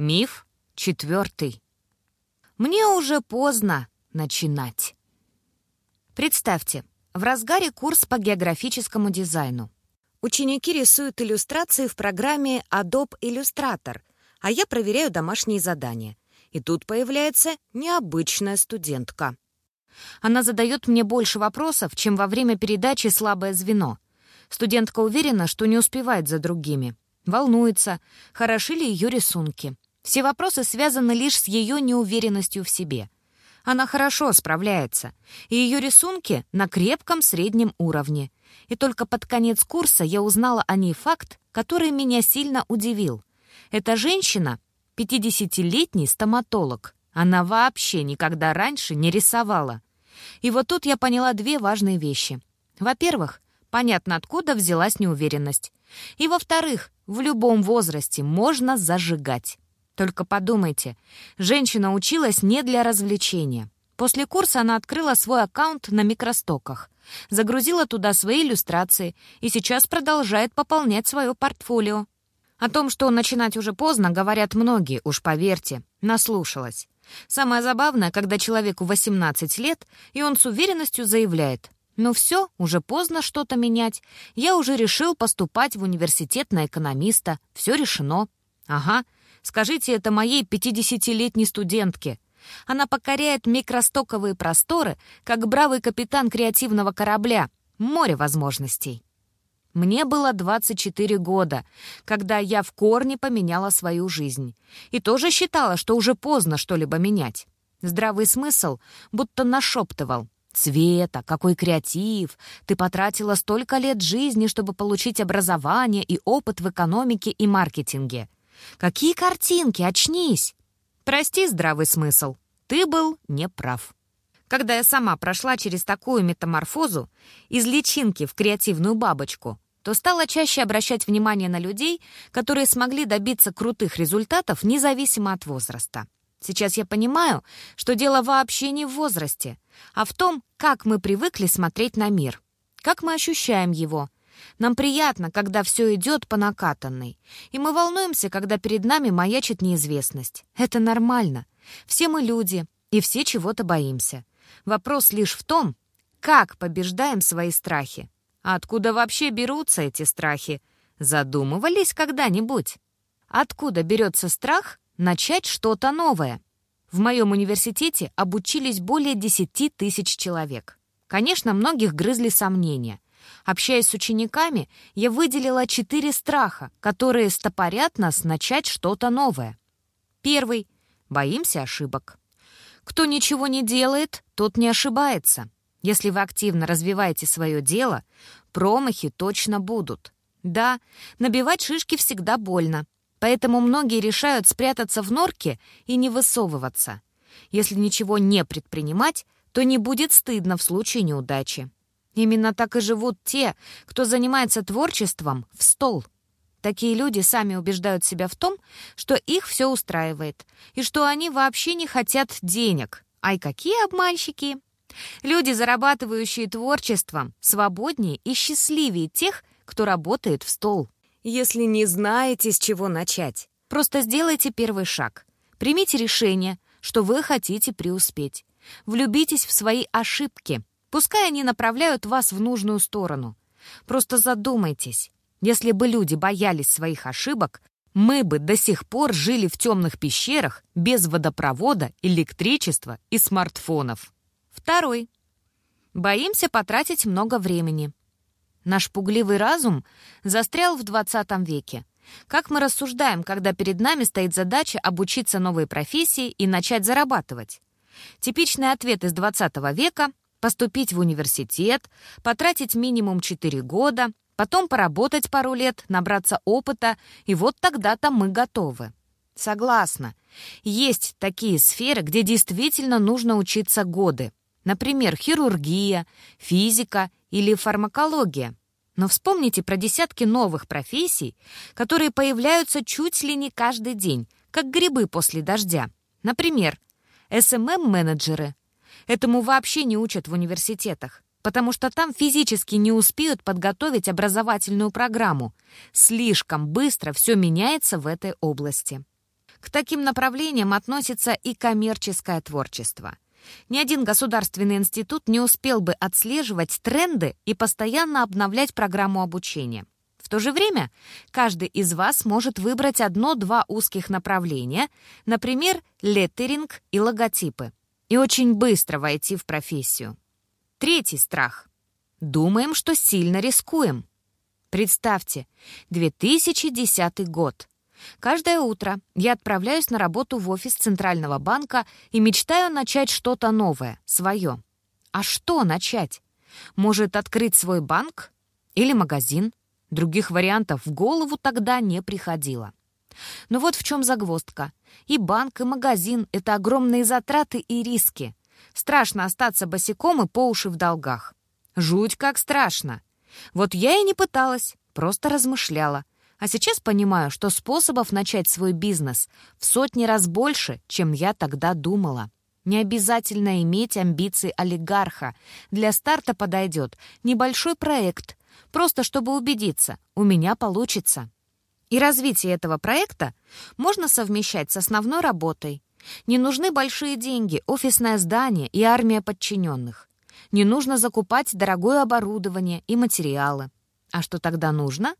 Миф четвертый. Мне уже поздно начинать. Представьте, в разгаре курс по географическому дизайну. Ученики рисуют иллюстрации в программе Adobe Illustrator, а я проверяю домашние задания. И тут появляется необычная студентка. Она задает мне больше вопросов, чем во время передачи «Слабое звено». Студентка уверена, что не успевает за другими. Волнуется, хороши ли ее рисунки. Все вопросы связаны лишь с ее неуверенностью в себе. Она хорошо справляется, и ее рисунки на крепком среднем уровне. И только под конец курса я узнала о ней факт, который меня сильно удивил. Эта женщина — 50-летний стоматолог. Она вообще никогда раньше не рисовала. И вот тут я поняла две важные вещи. Во-первых, понятно, откуда взялась неуверенность. И во-вторых, в любом возрасте можно зажигать. Только подумайте, женщина училась не для развлечения. После курса она открыла свой аккаунт на микростоках, загрузила туда свои иллюстрации и сейчас продолжает пополнять свое портфолио. О том, что начинать уже поздно, говорят многие, уж поверьте, наслушалась. Самое забавное, когда человеку 18 лет, и он с уверенностью заявляет, «Ну все, уже поздно что-то менять. Я уже решил поступать в университет на экономиста. Все решено». Ага, Скажите это моей 50-летней студентке. Она покоряет микростоковые просторы, как бравый капитан креативного корабля. Море возможностей. Мне было 24 года, когда я в корне поменяла свою жизнь. И тоже считала, что уже поздно что-либо менять. Здравый смысл будто нашептывал. «Света, какой креатив! Ты потратила столько лет жизни, чтобы получить образование и опыт в экономике и маркетинге. Какие картинки? Очнись! Прости, здравый смысл. Ты был неправ. Когда я сама прошла через такую метаморфозу из личинки в креативную бабочку, то стала чаще обращать внимание на людей, которые смогли добиться крутых результатов независимо от возраста. Сейчас я понимаю, что дело вообще не в возрасте, а в том, как мы привыкли смотреть на мир, как мы ощущаем его, нам приятно, когда все идет по накатанной. И мы волнуемся, когда перед нами маячит неизвестность. Это нормально. Все мы люди, и все чего-то боимся. Вопрос лишь в том, как побеждаем свои страхи. А откуда вообще берутся эти страхи? Задумывались когда-нибудь? Откуда берется страх начать что-то новое? В моем университете обучились более 10 тысяч человек. Конечно, многих грызли сомнения — Общаясь с учениками, я выделила четыре страха, которые стопорят нас начать что-то новое. Первый — боимся ошибок. Кто ничего не делает, тот не ошибается. Если вы активно развиваете свое дело, промахи точно будут. Да, набивать шишки всегда больно, поэтому многие решают спрятаться в норке и не высовываться. Если ничего не предпринимать, то не будет стыдно в случае неудачи. Именно так и живут те, кто занимается творчеством в стол. Такие люди сами убеждают себя в том, что их все устраивает, и что они вообще не хотят денег. Ай, какие обманщики! Люди, зарабатывающие творчеством, свободнее и счастливее тех, кто работает в стол. Если не знаете, с чего начать, просто сделайте первый шаг. Примите решение, что вы хотите преуспеть. Влюбитесь в свои ошибки, Пускай они направляют вас в нужную сторону. Просто задумайтесь, если бы люди боялись своих ошибок, мы бы до сих пор жили в темных пещерах без водопровода, электричества и смартфонов. Второй. Боимся потратить много времени. Наш пугливый разум застрял в 20 веке. Как мы рассуждаем, когда перед нами стоит задача обучиться новой профессии и начать зарабатывать? Типичный ответ из 20 века поступить в университет, потратить минимум 4 года, потом поработать пару лет, набраться опыта, и вот тогда-то мы готовы. Согласна. Есть такие сферы, где действительно нужно учиться годы. Например, хирургия, физика или фармакология. Но вспомните про десятки новых профессий, которые появляются чуть ли не каждый день, как грибы после дождя. Например, SMM-менеджеры, Этому вообще не учат в университетах, потому что там физически не успеют подготовить образовательную программу. Слишком быстро все меняется в этой области. К таким направлениям относится и коммерческое творчество. Ни один государственный институт не успел бы отслеживать тренды и постоянно обновлять программу обучения. В то же время каждый из вас может выбрать одно-два узких направления, например, леттеринг и логотипы, и очень быстро войти в профессию. Третий страх. Думаем, что сильно рискуем. Представьте, 2010 год. Каждое утро я отправляюсь на работу в офис Центрального банка и мечтаю начать что-то новое, свое. А что начать? Может, открыть свой банк? Или магазин? Других вариантов в голову тогда не приходило. Но вот в чем загвоздка. И банк, и магазин — это огромные затраты и риски. Страшно остаться босиком и по уши в долгах. Жуть как страшно. Вот я и не пыталась, просто размышляла. А сейчас понимаю, что способов начать свой бизнес в сотни раз больше, чем я тогда думала. Не обязательно иметь амбиции олигарха. Для старта подойдет небольшой проект, просто чтобы убедиться, у меня получится. И развитие этого проекта можно совмещать с основной работой. Не нужны большие деньги, офисное здание и армия подчиненных. Не нужно закупать дорогое оборудование и материалы. А что тогда нужно?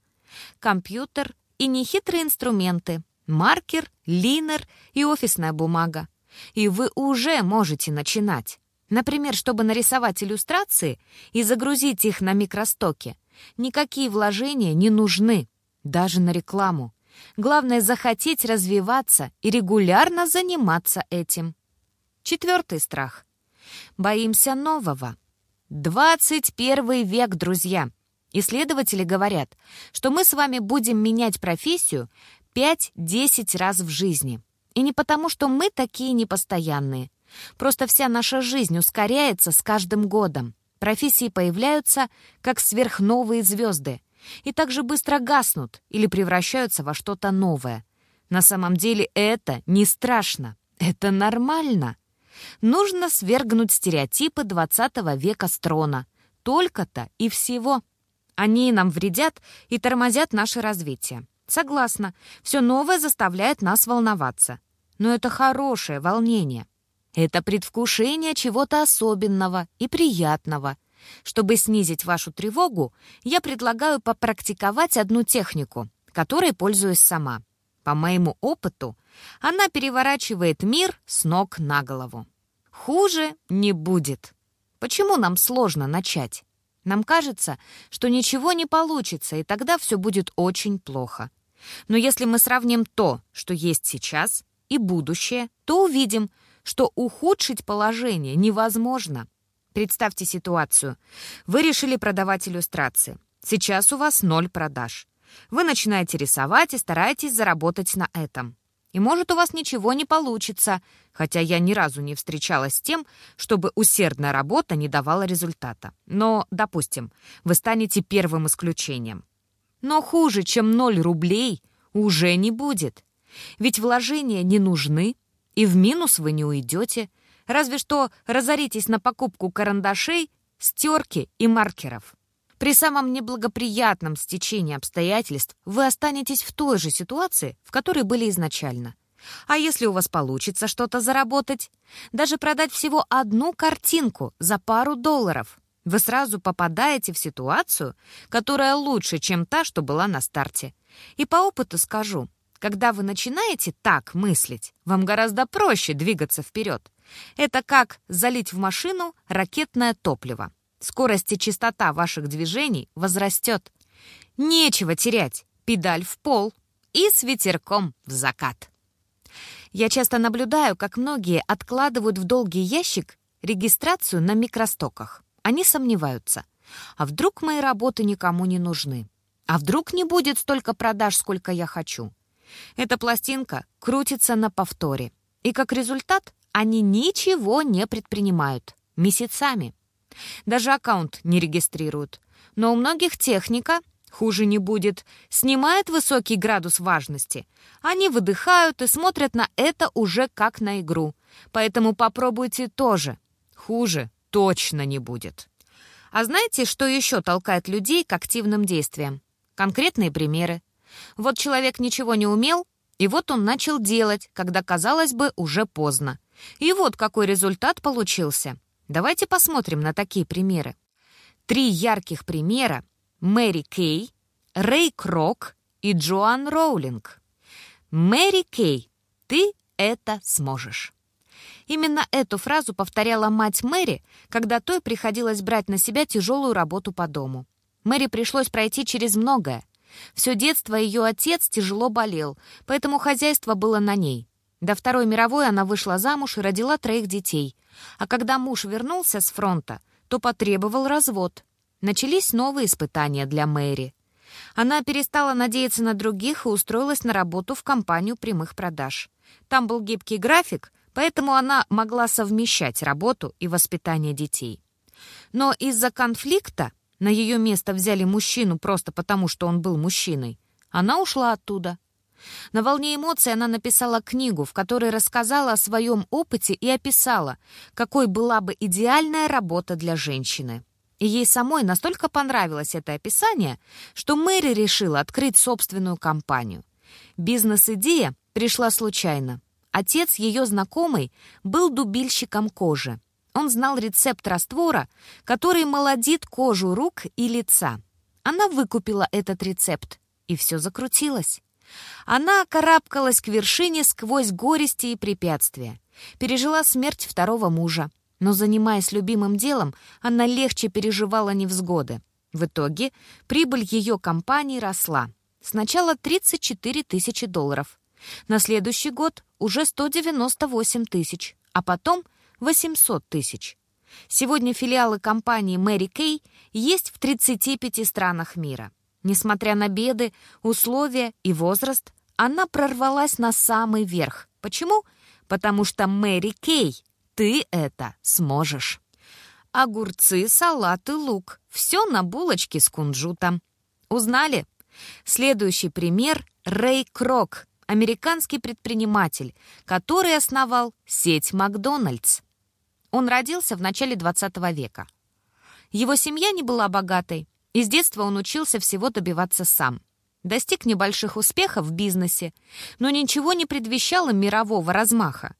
компьютер и нехитрые инструменты, маркер, линер и офисная бумага. И вы уже можете начинать. Например, чтобы нарисовать иллюстрации и загрузить их на микростоке, никакие вложения не нужны, даже на рекламу. Главное — захотеть развиваться и регулярно заниматься этим. Четвертый страх. Боимся нового. 21 век, друзья. Исследователи говорят, что мы с вами будем менять профессию 5-10 раз в жизни. И не потому, что мы такие непостоянные. Просто вся наша жизнь ускоряется с каждым годом. Профессии появляются, как сверхновые звезды, и также быстро гаснут или превращаются во что-то новое. На самом деле это не страшно, это нормально. Нужно свергнуть стереотипы 20 века с трона. Только-то и всего. Они нам вредят и тормозят наше развитие. Согласна, все новое заставляет нас волноваться. Но это хорошее волнение. Это предвкушение чего-то особенного и приятного. Чтобы снизить вашу тревогу, я предлагаю попрактиковать одну технику, которой пользуюсь сама. По моему опыту, она переворачивает мир с ног на голову. Хуже не будет. Почему нам сложно начать? Нам кажется, что ничего не получится, и тогда все будет очень плохо. Но если мы сравним то, что есть сейчас, и будущее, то увидим, что ухудшить положение невозможно. Представьте ситуацию. Вы решили продавать иллюстрации. Сейчас у вас ноль продаж. Вы начинаете рисовать и стараетесь заработать на этом. И может у вас ничего не получится, хотя я ни разу не встречалась с тем, чтобы усердная работа не давала результата. Но, допустим, вы станете первым исключением. Но хуже, чем ноль рублей, уже не будет. Ведь вложения не нужны, и в минус вы не уйдете, разве что разоритесь на покупку карандашей, стерки и маркеров. При самом неблагоприятном стечении обстоятельств вы останетесь в той же ситуации, в которой были изначально. А если у вас получится что-то заработать? Даже продать всего одну картинку за пару долларов. Вы сразу попадаете в ситуацию, которая лучше, чем та, что была на старте. И по опыту скажу, когда вы начинаете так мыслить, вам гораздо проще двигаться вперед. Это как залить в машину ракетное топливо. Скорость и частота ваших движений возрастет. Нечего терять. Педаль в пол и с ветерком в закат. Я часто наблюдаю, как многие откладывают в долгий ящик регистрацию на микростоках. Они сомневаются. А вдруг мои работы никому не нужны? А вдруг не будет столько продаж, сколько я хочу? Эта пластинка крутится на повторе. И как результат они ничего не предпринимают. Месяцами. Даже аккаунт не регистрируют. Но у многих техника, хуже не будет, снимает высокий градус важности. Они выдыхают и смотрят на это уже как на игру. Поэтому попробуйте тоже. Хуже точно не будет. А знаете, что еще толкает людей к активным действиям? Конкретные примеры. Вот человек ничего не умел, И вот он начал делать, когда, казалось бы, уже поздно. И вот какой результат получился. Давайте посмотрим на такие примеры. Три ярких примера — Мэри Кей, Рэй Крок и Джоан Роулинг. «Мэри Кей, ты это сможешь». Именно эту фразу повторяла мать Мэри, когда той приходилось брать на себя тяжелую работу по дому. Мэри пришлось пройти через многое. Все детство ее отец тяжело болел, поэтому хозяйство было на ней. До Второй мировой она вышла замуж и родила троих детей. А когда муж вернулся с фронта, то потребовал развод. Начались новые испытания для Мэри. Она перестала надеяться на других и устроилась на работу в компанию прямых продаж. Там был гибкий график, поэтому она могла совмещать работу и воспитание детей. Но из-за конфликта на ее место взяли мужчину просто потому, что он был мужчиной. Она ушла оттуда. На волне эмоций она написала книгу, в которой рассказала о своем опыте и описала, какой была бы идеальная работа для женщины. И ей самой настолько понравилось это описание, что Мэри решила открыть собственную компанию. Бизнес-идея пришла случайно. Отец ее знакомый был дубильщиком кожи. Он знал рецепт раствора, который молодит кожу рук и лица. Она выкупила этот рецепт, и все закрутилось. Она карабкалась к вершине сквозь горести и препятствия. Пережила смерть второго мужа. Но, занимаясь любимым делом, она легче переживала невзгоды. В итоге прибыль ее компании росла. Сначала 34 тысячи долларов. На следующий год уже 198 тысяч, а потом 800 тысяч. Сегодня филиалы компании Мэри Кей есть в 35 странах мира. Несмотря на беды, условия и возраст, она прорвалась на самый верх. Почему? Потому что Мэри Кей, ты это сможешь. Огурцы, салат и лук. Все на булочке с кунжутом. Узнали? Следующий пример — Рэй Крок, американский предприниматель, который основал сеть Макдональдс. Он родился в начале 20 века. Его семья не была богатой, и с детства он учился всего добиваться сам. Достиг небольших успехов в бизнесе, но ничего не предвещало мирового размаха.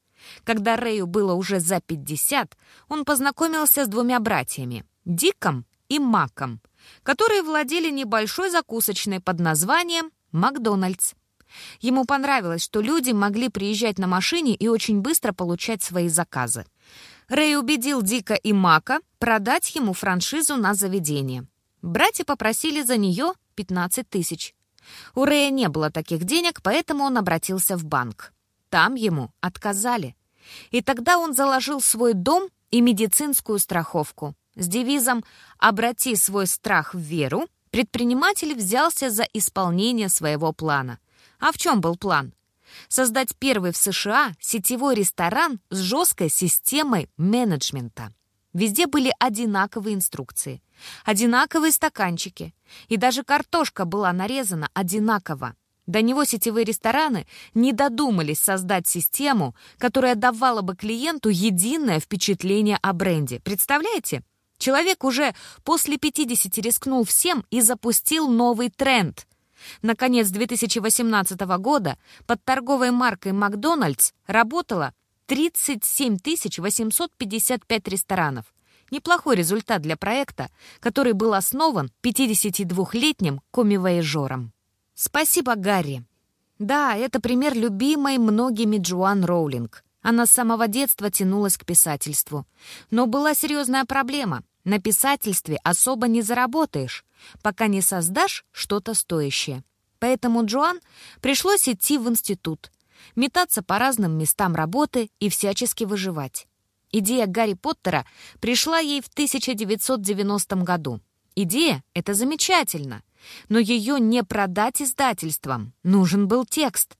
Когда Рэю было уже за 50, он познакомился с двумя братьями — Диком и Маком, которые владели небольшой закусочной под названием «Макдональдс». Ему понравилось, что люди могли приезжать на машине и очень быстро получать свои заказы. Рэй убедил Дика и Мака продать ему франшизу на заведение. Братья попросили за нее 15 тысяч. У Рэя не было таких денег, поэтому он обратился в банк. Там ему отказали. И тогда он заложил свой дом и медицинскую страховку. С девизом «Обрати свой страх в веру» предприниматель взялся за исполнение своего плана. А в чем был план? Создать первый в США сетевой ресторан с жесткой системой менеджмента. Везде были одинаковые инструкции, одинаковые стаканчики, и даже картошка была нарезана одинаково. До него сетевые рестораны не додумались создать систему, которая давала бы клиенту единое впечатление о бренде. Представляете? Человек уже после 50 рискнул всем и запустил новый тренд. Наконец 2018 года под торговой маркой «Макдональдс» работало 37 855 ресторанов. Неплохой результат для проекта, который был основан 52-летним комивояжером. Спасибо, Гарри. Да, это пример любимой многими Джоан Роулинг. Она с самого детства тянулась к писательству. Но была серьезная проблема. На писательстве особо не заработаешь, пока не создашь что-то стоящее. Поэтому Джоан пришлось идти в институт, метаться по разным местам работы и всячески выживать. Идея Гарри Поттера пришла ей в 1990 году. Идея — это замечательно. Но ее не продать издательствам. Нужен был текст.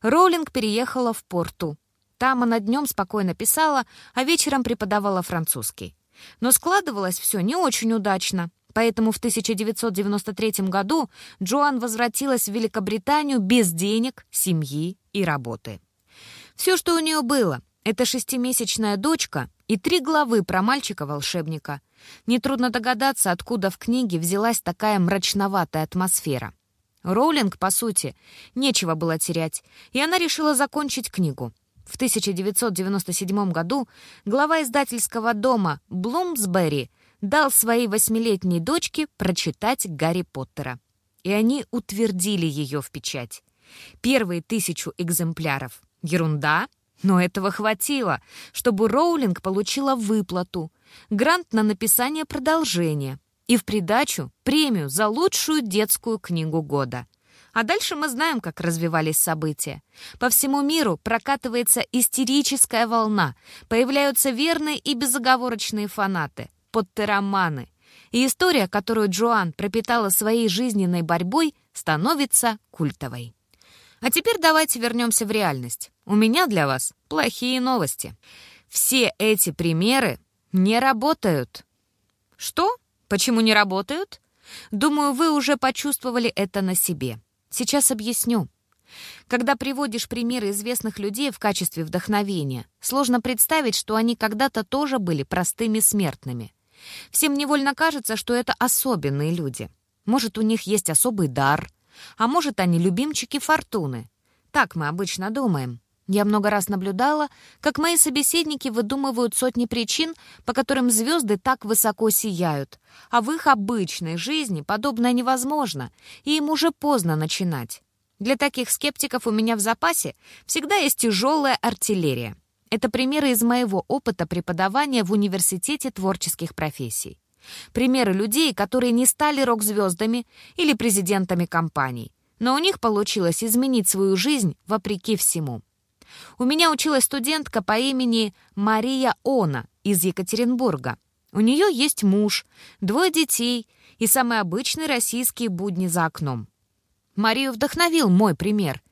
Роулинг переехала в Порту. Там она днем спокойно писала, а вечером преподавала французский. Но складывалось все не очень удачно. Поэтому в 1993 году Джоан возвратилась в Великобританию без денег, семьи и работы. Все, что у нее было, это шестимесячная дочка и три главы про мальчика-волшебника. Нетрудно догадаться, откуда в книге взялась такая мрачноватая атмосфера. Роулинг, по сути, нечего было терять, и она решила закончить книгу. В 1997 году глава издательского дома Блумсбери дал своей восьмилетней дочке прочитать Гарри Поттера. И они утвердили ее в печать. Первые тысячу экземпляров. Ерунда, но этого хватило, чтобы Роулинг получила выплату, грант на написание продолжения и в придачу премию за лучшую детскую книгу года. А дальше мы знаем, как развивались события. По всему миру прокатывается истерическая волна, появляются верные и безоговорочные фанаты, подтероманы. И история, которую Джоан пропитала своей жизненной борьбой, становится культовой. А теперь давайте вернемся в реальность. У меня для вас плохие новости. Все эти примеры не работают. Что? Почему не работают? Думаю, вы уже почувствовали это на себе. Сейчас объясню. Когда приводишь примеры известных людей в качестве вдохновения, сложно представить, что они когда-то тоже были простыми смертными. Всем невольно кажется, что это особенные люди. Может, у них есть особый дар — а может, они любимчики фортуны. Так мы обычно думаем. Я много раз наблюдала, как мои собеседники выдумывают сотни причин, по которым звезды так высоко сияют, а в их обычной жизни подобное невозможно, и им уже поздно начинать. Для таких скептиков у меня в запасе всегда есть тяжелая артиллерия. Это примеры из моего опыта преподавания в Университете творческих профессий. Примеры людей, которые не стали рок-звездами или президентами компаний, но у них получилось изменить свою жизнь вопреки всему. У меня училась студентка по имени Мария Она из Екатеринбурга. У нее есть муж, двое детей и самые обычные российские будни за окном. Марию вдохновил мой пример,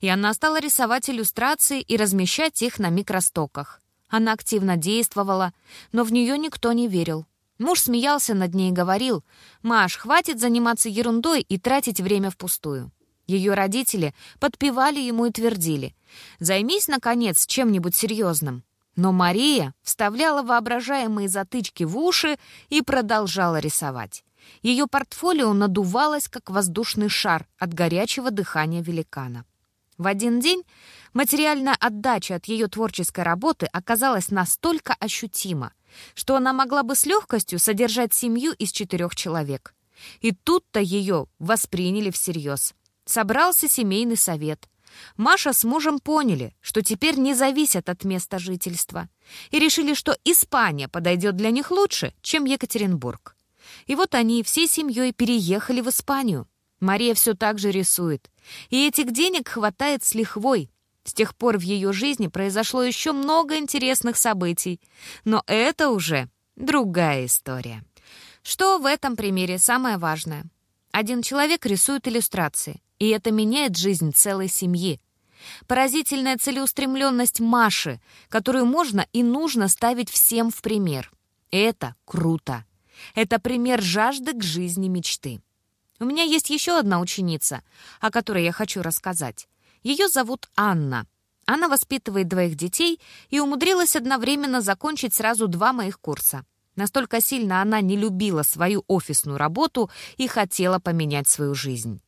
и она стала рисовать иллюстрации и размещать их на микростоках. Она активно действовала, но в нее никто не верил. Муж смеялся над ней и говорил, «Маш, хватит заниматься ерундой и тратить время впустую». Ее родители подпевали ему и твердили, «Займись, наконец, чем-нибудь серьезным». Но Мария вставляла воображаемые затычки в уши и продолжала рисовать. Ее портфолио надувалось, как воздушный шар от горячего дыхания великана. В один день материальная отдача от ее творческой работы оказалась настолько ощутима, что она могла бы с легкостью содержать семью из четырех человек. И тут-то ее восприняли всерьез. Собрался семейный совет. Маша с мужем поняли, что теперь не зависят от места жительства, и решили, что Испания подойдет для них лучше, чем Екатеринбург. И вот они всей семьей переехали в Испанию. Мария все так же рисует. И этих денег хватает с лихвой, с тех пор в ее жизни произошло еще много интересных событий, но это уже другая история. Что в этом примере самое важное? Один человек рисует иллюстрации, и это меняет жизнь целой семьи. Поразительная целеустремленность Маши, которую можно и нужно ставить всем в пример. Это круто. Это пример жажды к жизни мечты. У меня есть еще одна ученица, о которой я хочу рассказать. Ее зовут Анна. Она воспитывает двоих детей и умудрилась одновременно закончить сразу два моих курса. Настолько сильно она не любила свою офисную работу и хотела поменять свою жизнь.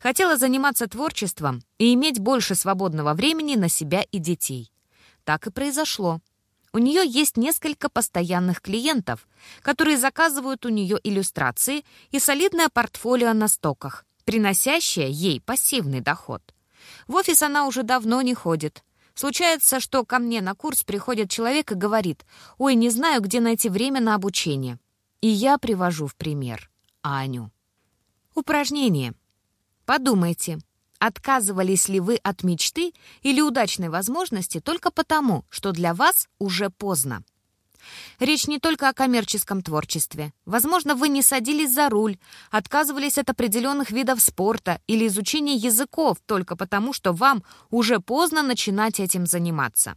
Хотела заниматься творчеством и иметь больше свободного времени на себя и детей. Так и произошло. У нее есть несколько постоянных клиентов, которые заказывают у нее иллюстрации и солидное портфолио на стоках, приносящее ей пассивный доход. В офис она уже давно не ходит. Случается, что ко мне на курс приходит человек и говорит, «Ой, не знаю, где найти время на обучение». И я привожу в пример Аню. Упражнение. Подумайте, отказывались ли вы от мечты или удачной возможности только потому, что для вас уже поздно. Речь не только о коммерческом творчестве. Возможно, вы не садились за руль, отказывались от определенных видов спорта или изучения языков только потому, что вам уже поздно начинать этим заниматься.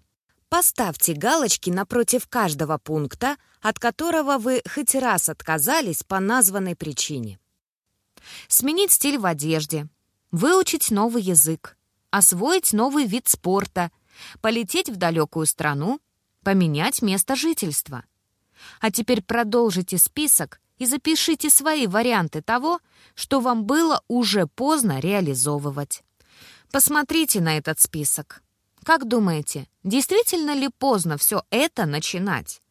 Поставьте галочки напротив каждого пункта, от которого вы хоть раз отказались по названной причине. Сменить стиль в одежде, выучить новый язык, освоить новый вид спорта, полететь в далекую страну, поменять место жительства. А теперь продолжите список и запишите свои варианты того, что вам было уже поздно реализовывать. Посмотрите на этот список. Как думаете, действительно ли поздно все это начинать?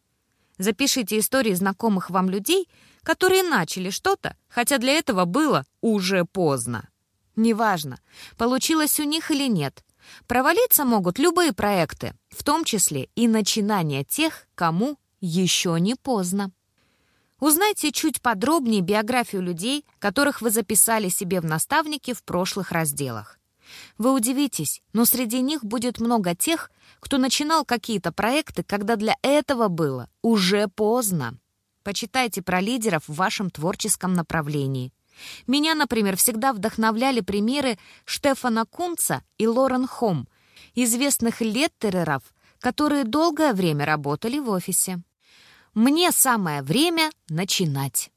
Запишите истории знакомых вам людей, которые начали что-то, хотя для этого было уже поздно. Неважно, получилось у них или нет. Провалиться могут любые проекты, в том числе и начинания тех, кому еще не поздно. Узнайте чуть подробнее биографию людей, которых вы записали себе в наставники в прошлых разделах. Вы удивитесь, но среди них будет много тех, кто начинал какие-то проекты, когда для этого было уже поздно. Почитайте про лидеров в вашем творческом направлении. Меня, например, всегда вдохновляли примеры Штефана Кунца и Лорен Хом, известных леттереров, которые долгое время работали в офисе. Мне самое время начинать.